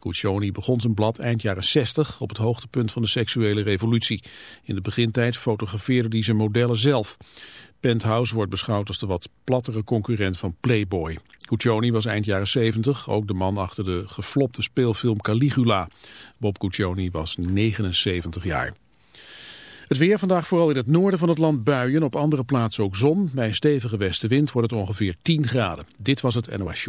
Guccioni begon zijn blad eind jaren 60 op het hoogtepunt van de seksuele revolutie. In de begintijd fotografeerde hij zijn modellen zelf. Penthouse wordt beschouwd als de wat plattere concurrent van Playboy. Guccioni was eind jaren 70 ook de man achter de geflopte speelfilm Caligula. Bob Guccioni was 79 jaar. Het weer vandaag vooral in het noorden van het land buien, op andere plaatsen ook zon. Bij een stevige westenwind wordt het ongeveer 10 graden. Dit was het NOS.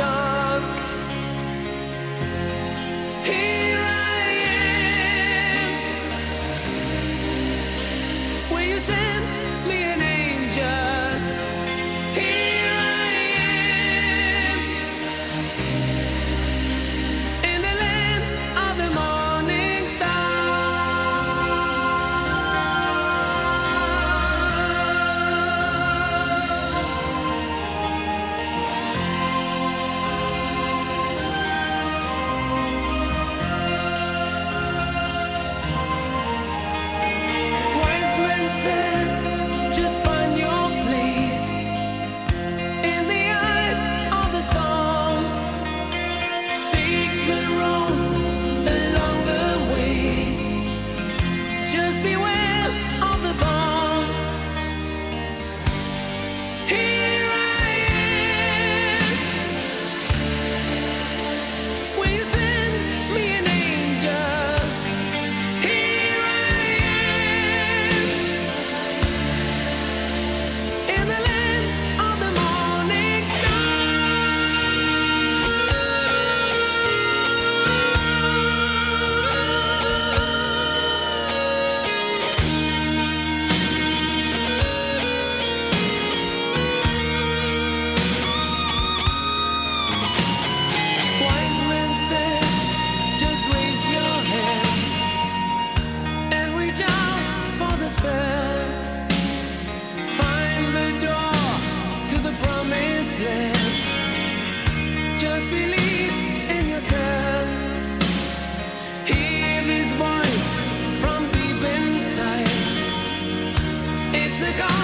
Of It's a call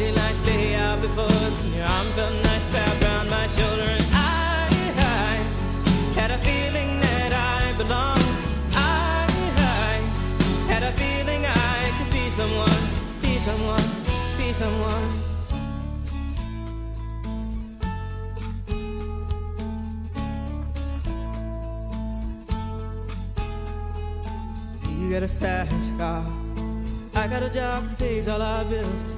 Out before and your arm felt nice my I, had a feeling that I belonged. I, I had a feeling I could be someone, be someone, be someone. You got a fast car. I got a job that pays all our bills.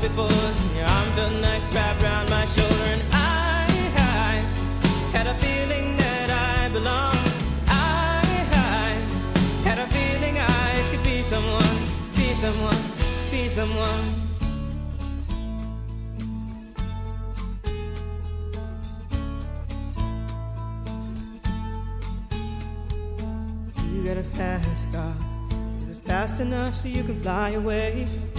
before your nice wrapped around my shoulder. And I, had a feeling that. I, I had a feeling I could be someone, be someone, be someone. You got a fast car. Is it fast enough so you can fly away?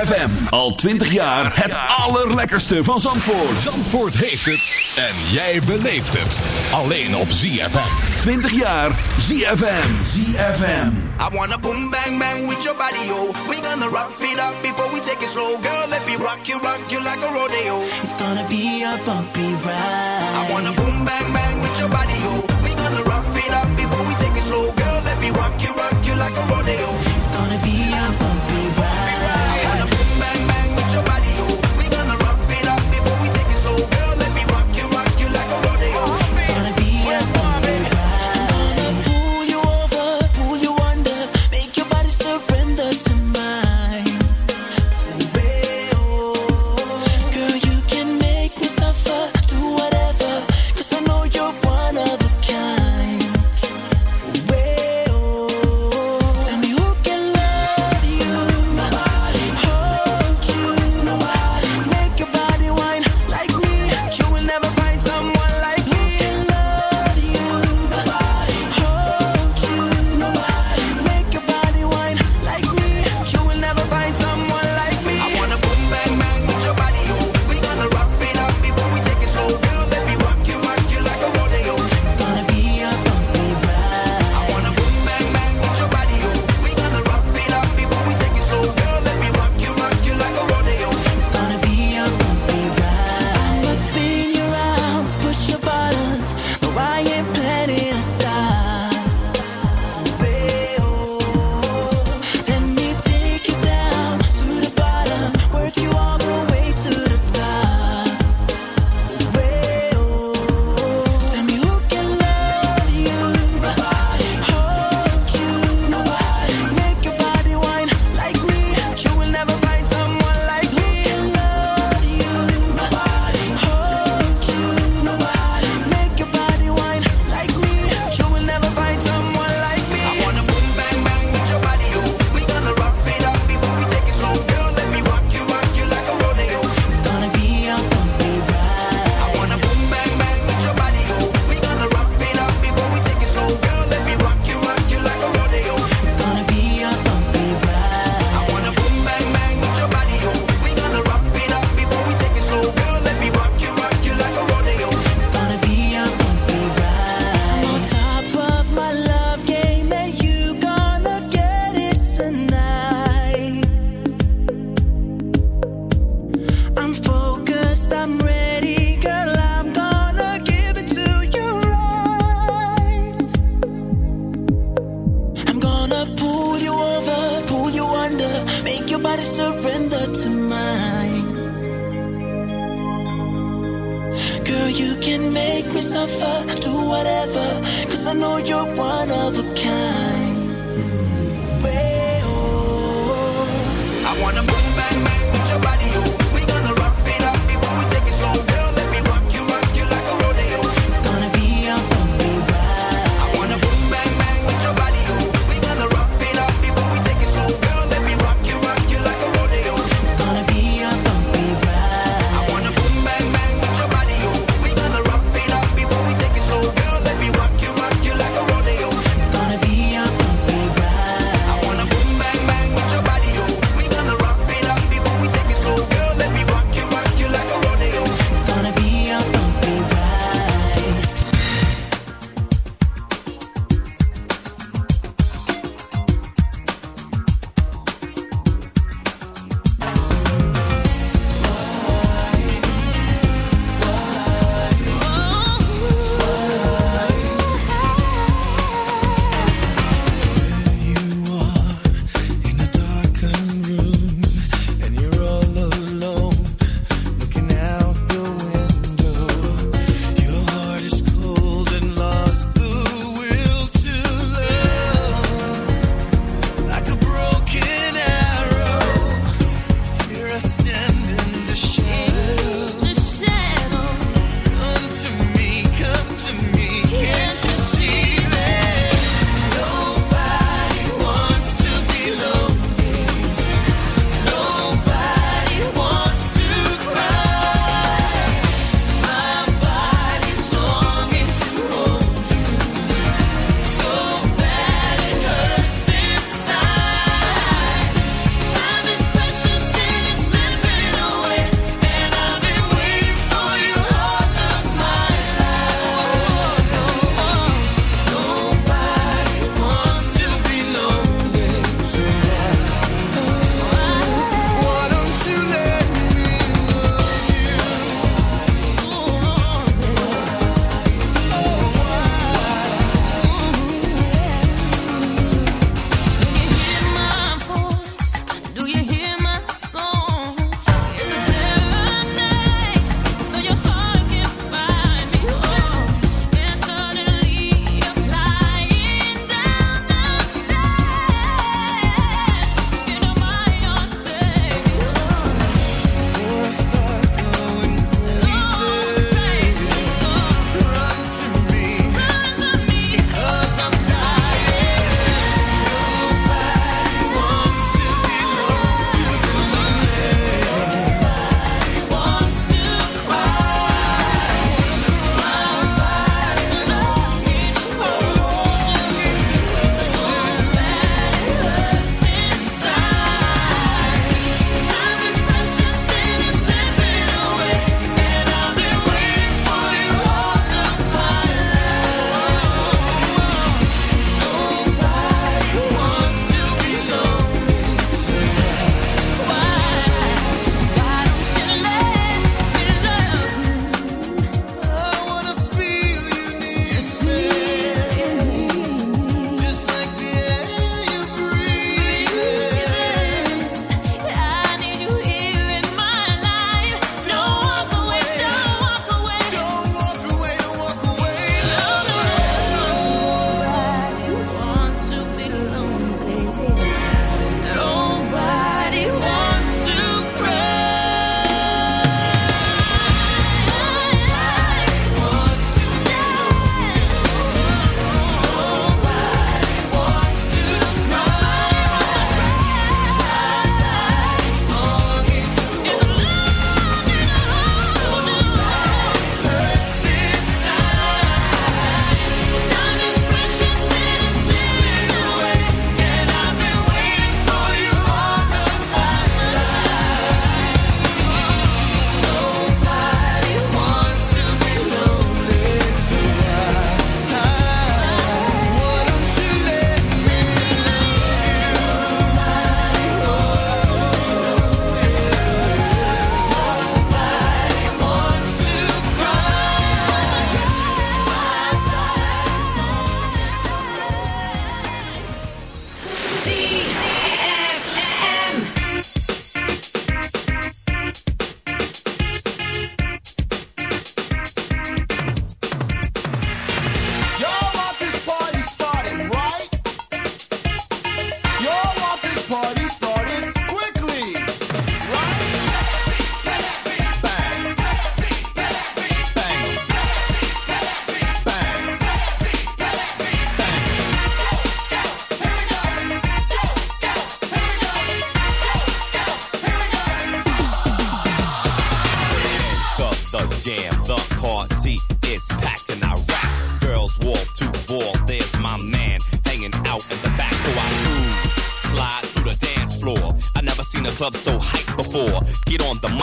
ZFM. Al 20 jaar het allerlekkerste van Zandvoort. Zandvoort heeft het en jij beleeft het. Alleen op ZFM. 20 jaar ZFM. ZFM. I wanna boom bang bang with your body, yo. We gonna rock it up before we take it slow. Girl, let me rock you, rock you like a rodeo. It's gonna be a bumpy ride. I wanna boom bang bang with your body, yo. We gonna rock it up before we take it slow. Girl, let me rock you, rock you like a rodeo. It's gonna be a bumpy one of a kind. Oh, oh, oh. I wanna boom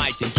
night and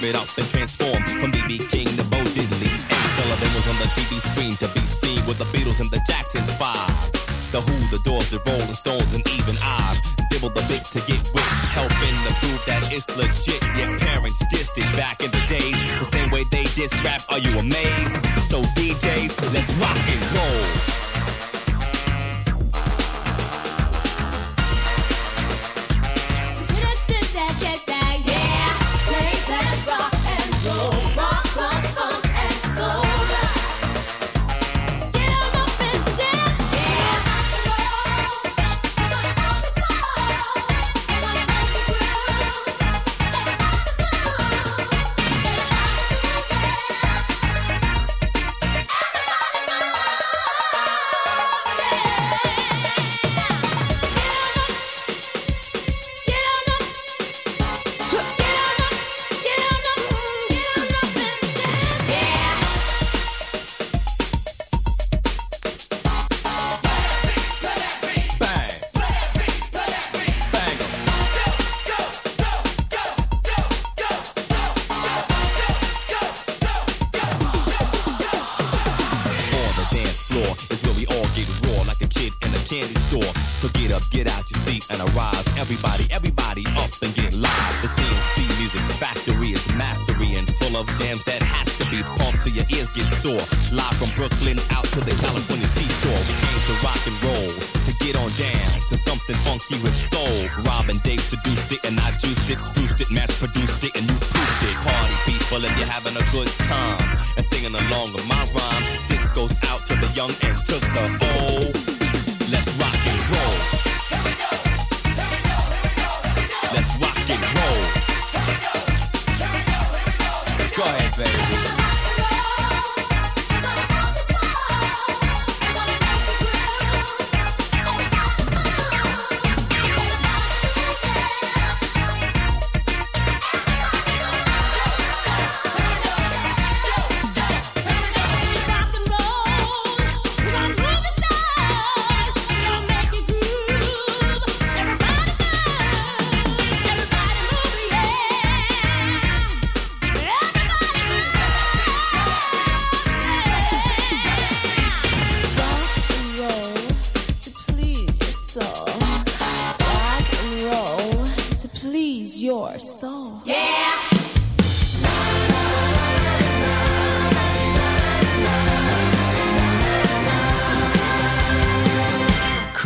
tear it up.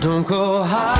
Don't go high.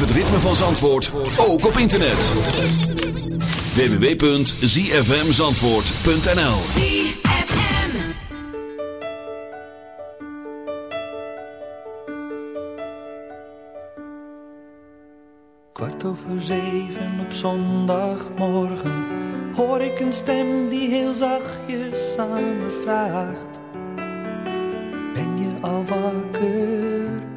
het ritme van Zandvoort ook op internet. www.zfmzandvoort.nl ZFM Kwart over zeven op zondagmorgen Hoor ik een stem die heel zachtjes aan me vraagt Ben je al wakker?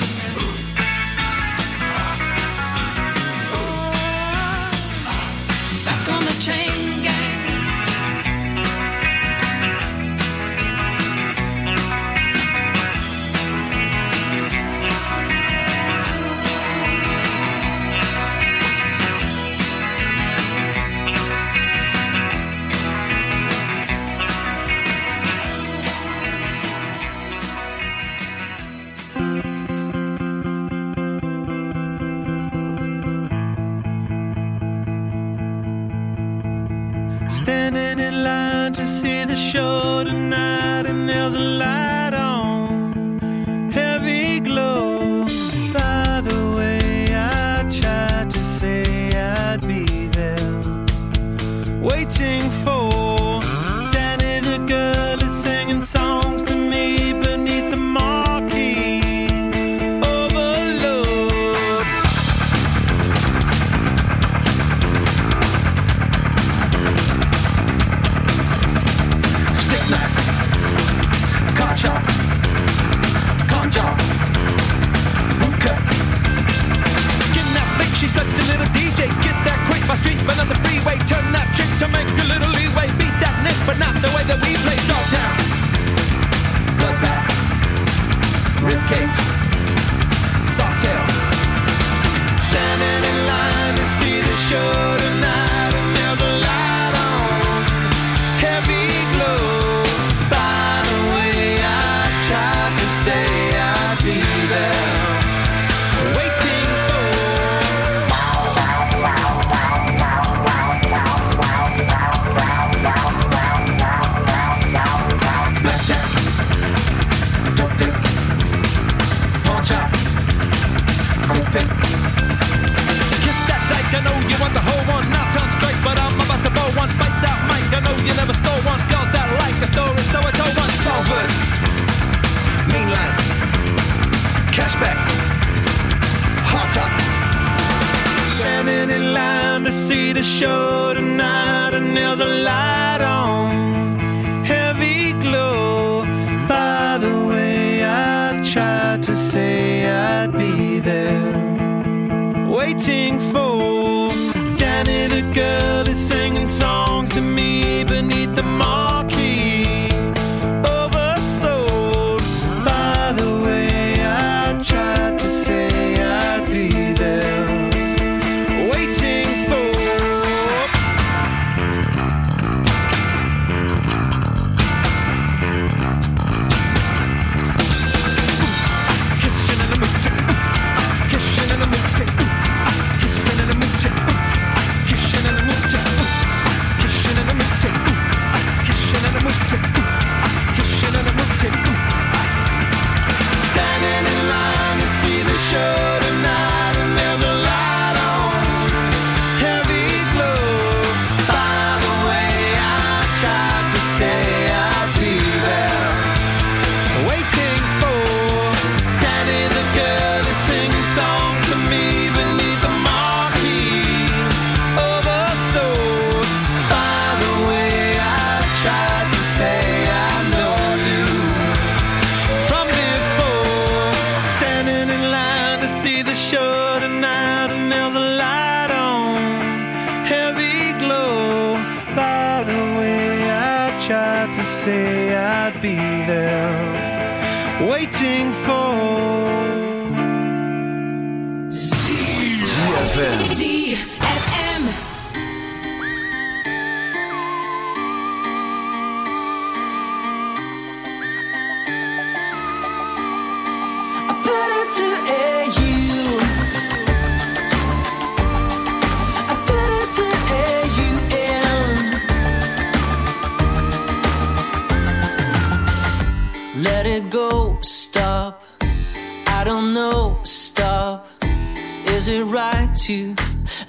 ribcage But I'm about to blow one, bite that mic. I know you never stole one. Girls that like the story, so I told one. Salford, mainline, cashback, hot top. Standing in line to see the show tonight, and there's a light on, heavy glow. By the way, I tried to say I'd be there, waiting for tiny a girl is singing songs to me. waiting for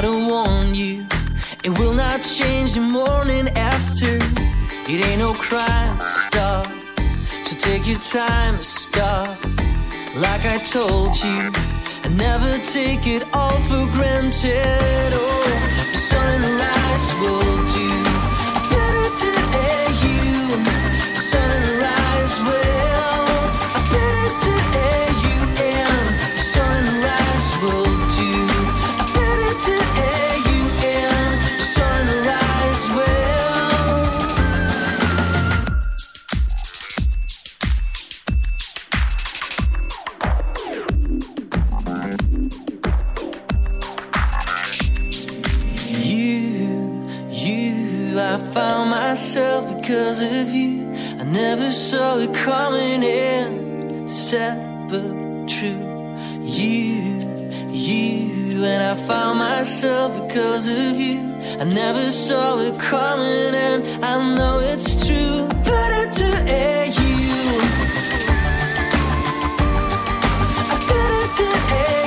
Gotta warn you, it will not change the morning after. It ain't no crime, stop. So take your time, stop. Like I told you, and never take it all for granted. Oh, sunrise will do. Because of you. I never saw it coming in, sad but true. You, you, and I found myself because of you. I never saw it coming, and I know it's true. Better to air you. I better to air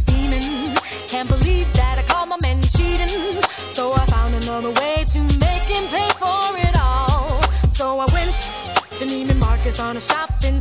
scheming. Can't believe that I called my man cheating. So I found another way to make him pay for it all. So I went to Neiman Marcus on a shopping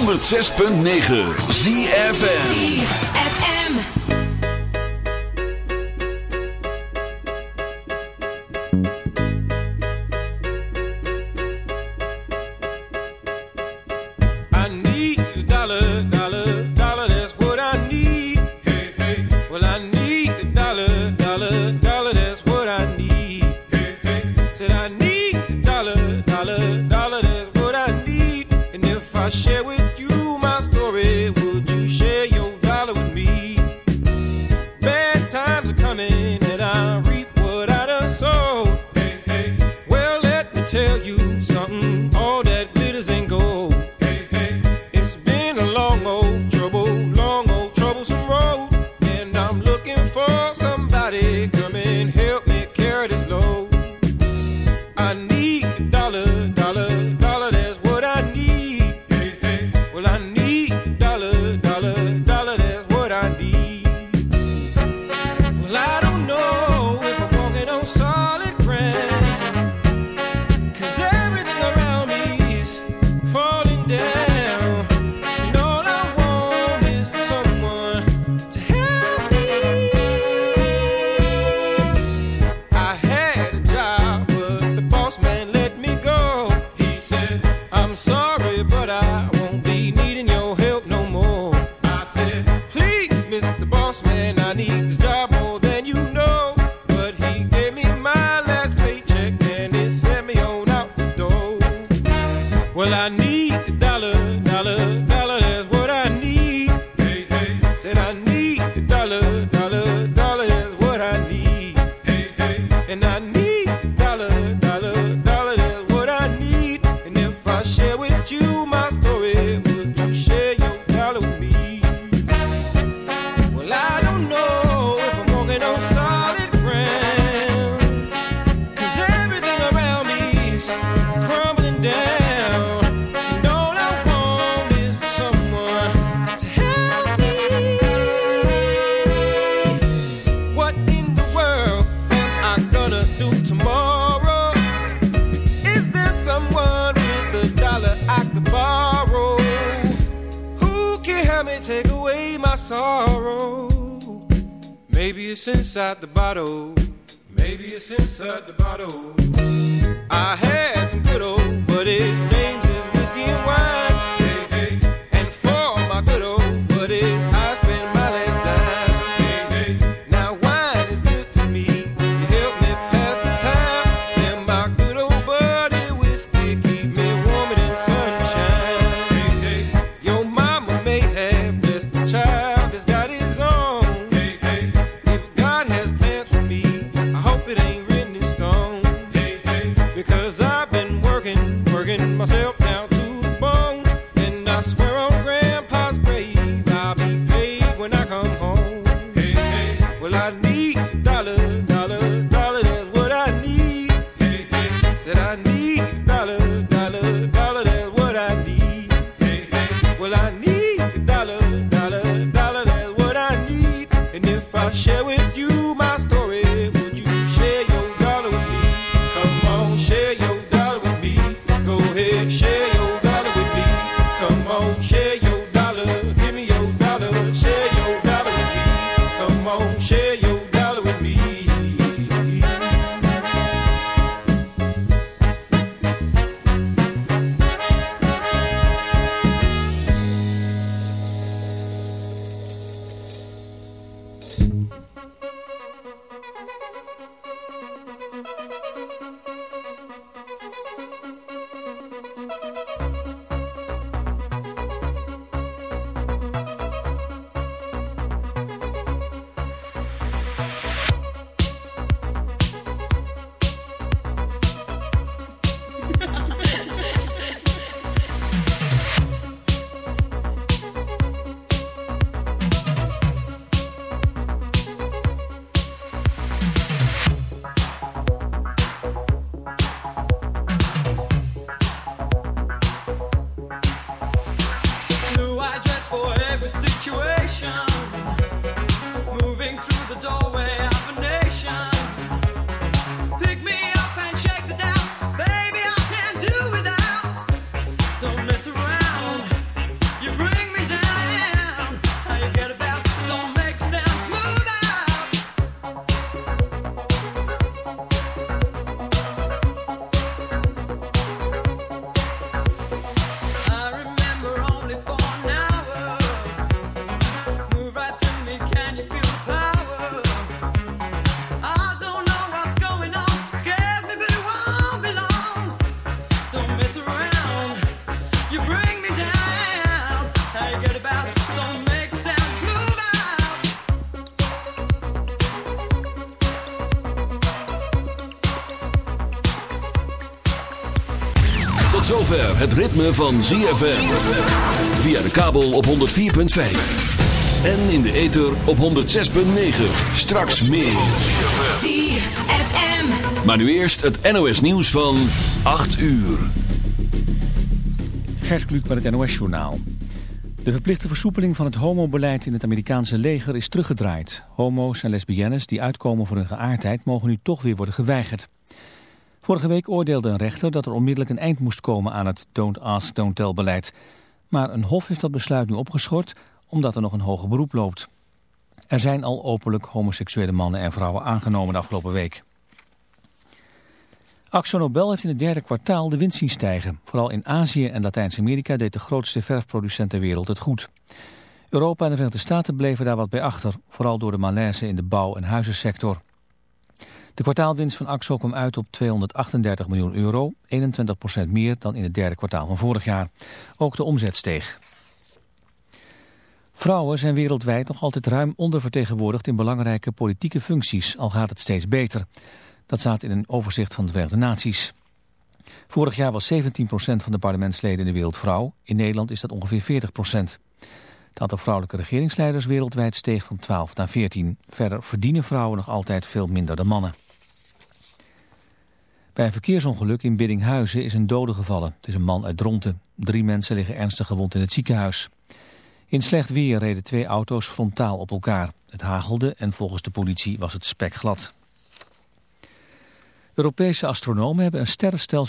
106.9 ZFN zover het ritme van ZFM. Via de kabel op 104.5. En in de ether op 106.9. Straks meer. ZFM. Maar nu eerst het NOS nieuws van 8 uur. Gert Kluk met het NOS-journaal. De verplichte versoepeling van het homobeleid in het Amerikaanse leger is teruggedraaid. Homo's en lesbiennes die uitkomen voor hun geaardheid mogen nu toch weer worden geweigerd. Vorige week oordeelde een rechter dat er onmiddellijk een eind moest komen aan het don't ask, don't tell beleid. Maar een hof heeft dat besluit nu opgeschort omdat er nog een hoger beroep loopt. Er zijn al openlijk homoseksuele mannen en vrouwen aangenomen de afgelopen week. Axo Nobel heeft in het derde kwartaal de winst zien stijgen. Vooral in Azië en Latijns-Amerika deed de grootste verfproducent ter wereld het goed. Europa en de Verenigde Staten bleven daar wat bij achter, vooral door de malaise in de bouw- en huizensector. De kwartaalwinst van Axo kwam uit op 238 miljoen euro, 21% meer dan in het derde kwartaal van vorig jaar. Ook de omzet steeg. Vrouwen zijn wereldwijd nog altijd ruim ondervertegenwoordigd in belangrijke politieke functies, al gaat het steeds beter. Dat staat in een overzicht van de Verenigde Naties. Vorig jaar was 17% van de parlementsleden in de wereld vrouw. In Nederland is dat ongeveer 40%. Het aantal vrouwelijke regeringsleiders wereldwijd steeg van 12 naar 14. Verder verdienen vrouwen nog altijd veel minder dan mannen. Bij een verkeersongeluk in Biddinghuizen is een dode gevallen. Het is een man uit Dronten. Drie mensen liggen ernstig gewond in het ziekenhuis. In slecht weer reden twee auto's frontaal op elkaar. Het hagelde en volgens de politie was het spekglad. Europese astronomen hebben een sterrenstelsel